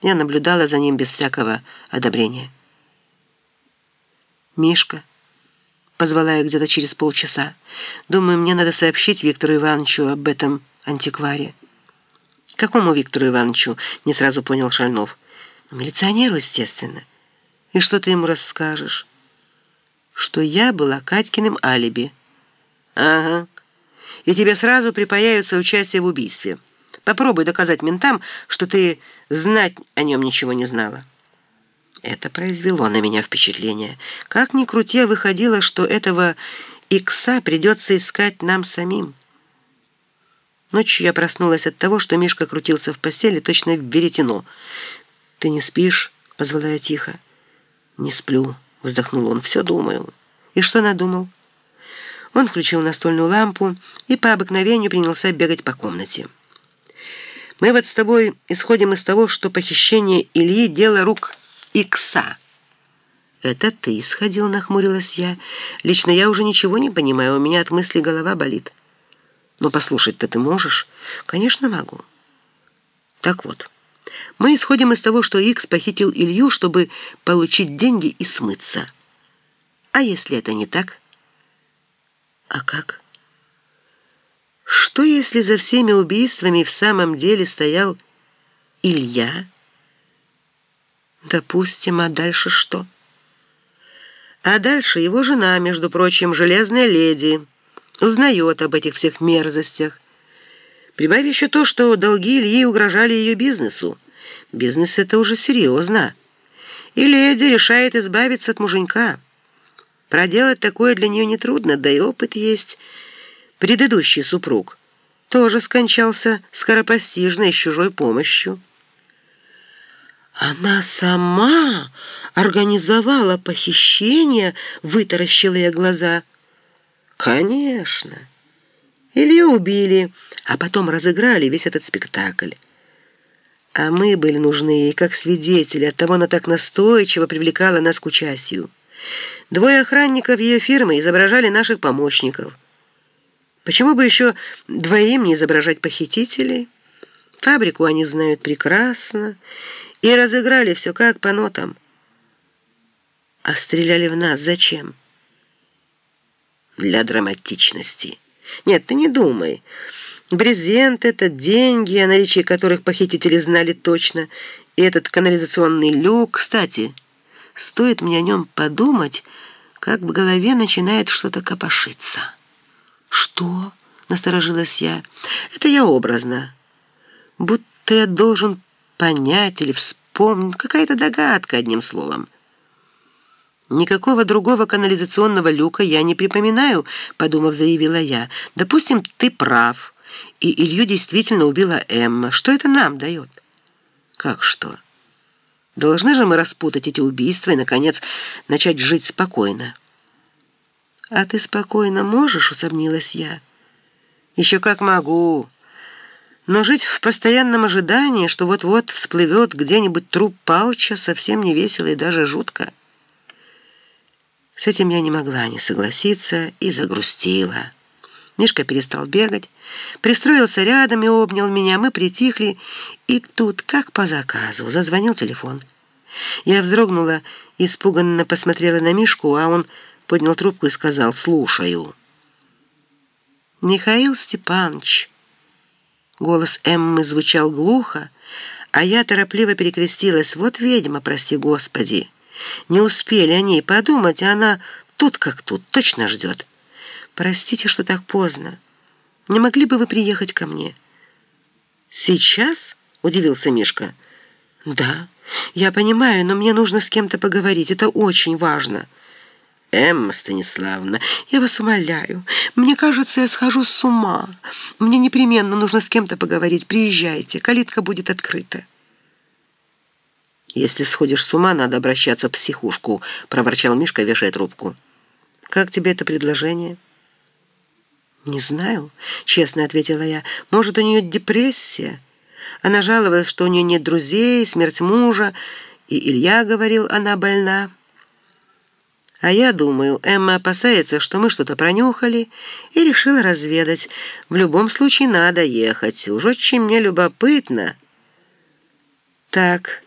Я наблюдала за ним без всякого одобрения. «Мишка», — позвала я где-то через полчаса, «думаю, мне надо сообщить Виктору Ивановичу об этом антикваре». «Какому Виктору Ивановичу?» — не сразу понял Шальнов. «Милиционеру, естественно. И что ты ему расскажешь?» «Что я была Катькиным алиби». «Ага. И тебе сразу припаяются участие в убийстве. Попробуй доказать ментам, что ты знать о нем ничего не знала». Это произвело на меня впечатление. Как ни крути, выходило, что этого икса придется искать нам самим. Ночью я проснулась от того, что Мишка крутился в постели, точно в веретено. «Ты не спишь?» — позвала я тихо. «Не сплю», — вздохнул он. «Все думаю». «И что надумал?» Он включил настольную лампу и по обыкновению принялся бегать по комнате. «Мы вот с тобой исходим из того, что похищение Ильи — дело рук Икса». «Это ты исходил», — нахмурилась я. «Лично я уже ничего не понимаю, у меня от мысли голова болит». Но послушать-то ты можешь? Конечно, могу. Так вот, мы исходим из того, что Икс похитил Илью, чтобы получить деньги и смыться. А если это не так? А как? Что, если за всеми убийствами в самом деле стоял Илья? Допустим, а дальше что? А дальше его жена, между прочим, железная леди — узнает об этих всех мерзостях. Прибавь еще то, что долги Ильи угрожали ее бизнесу. Бизнес — это уже серьезно. И леди решает избавиться от муженька. Проделать такое для нее нетрудно, да и опыт есть. Предыдущий супруг тоже скончался скоропостижно и с чужой помощью. «Она сама организовала похищение?» — вытаращила я глаза — Конечно. Илью убили, а потом разыграли весь этот спектакль. А мы были нужны ей как свидетели, оттого она так настойчиво привлекала нас к участию. Двое охранников ее фирмы изображали наших помощников. Почему бы еще двоим не изображать похитителей? Фабрику они знают прекрасно и разыграли все как по нотам. А стреляли в нас зачем? для драматичности. Нет, ты не думай. Брезент — это деньги, о наличии которых похитители знали точно, и этот канализационный люк. Кстати, стоит мне о нем подумать, как в голове начинает что-то копошиться. «Что?» — насторожилась я. «Это я образно. Будто я должен понять или вспомнить. Какая-то догадка, одним словом». «Никакого другого канализационного люка я не припоминаю», — подумав, заявила я. «Допустим, ты прав, и Илью действительно убила Эмма. Что это нам дает?» «Как что? Должны же мы распутать эти убийства и, наконец, начать жить спокойно». «А ты спокойно можешь?» — усомнилась я. «Еще как могу. Но жить в постоянном ожидании, что вот-вот всплывет где-нибудь труп Пауча, совсем не весело и даже жутко». С этим я не могла не согласиться и загрустила. Мишка перестал бегать, пристроился рядом и обнял меня. Мы притихли, и тут, как по заказу, зазвонил телефон. Я вздрогнула, испуганно посмотрела на Мишку, а он поднял трубку и сказал «Слушаю». «Михаил Степанович». Голос Эммы звучал глухо, а я торопливо перекрестилась. «Вот ведьма, прости Господи». Не успели о ней подумать, а она тут как тут, точно ждет. Простите, что так поздно. Не могли бы вы приехать ко мне?» «Сейчас?» — удивился Мишка. «Да, я понимаю, но мне нужно с кем-то поговорить. Это очень важно». «Эмма Станиславовна, я вас умоляю. Мне кажется, я схожу с ума. Мне непременно нужно с кем-то поговорить. Приезжайте, калитка будет открыта». «Если сходишь с ума, надо обращаться в психушку», — проворчал Мишка, вешая трубку. «Как тебе это предложение?» «Не знаю», — честно ответила я. «Может, у нее депрессия?» Она жаловалась, что у нее нет друзей, смерть мужа, и Илья говорил, она больна. А я думаю, Эмма опасается, что мы что-то пронюхали, и решила разведать. В любом случае надо ехать. Уж очень мне любопытно. Так...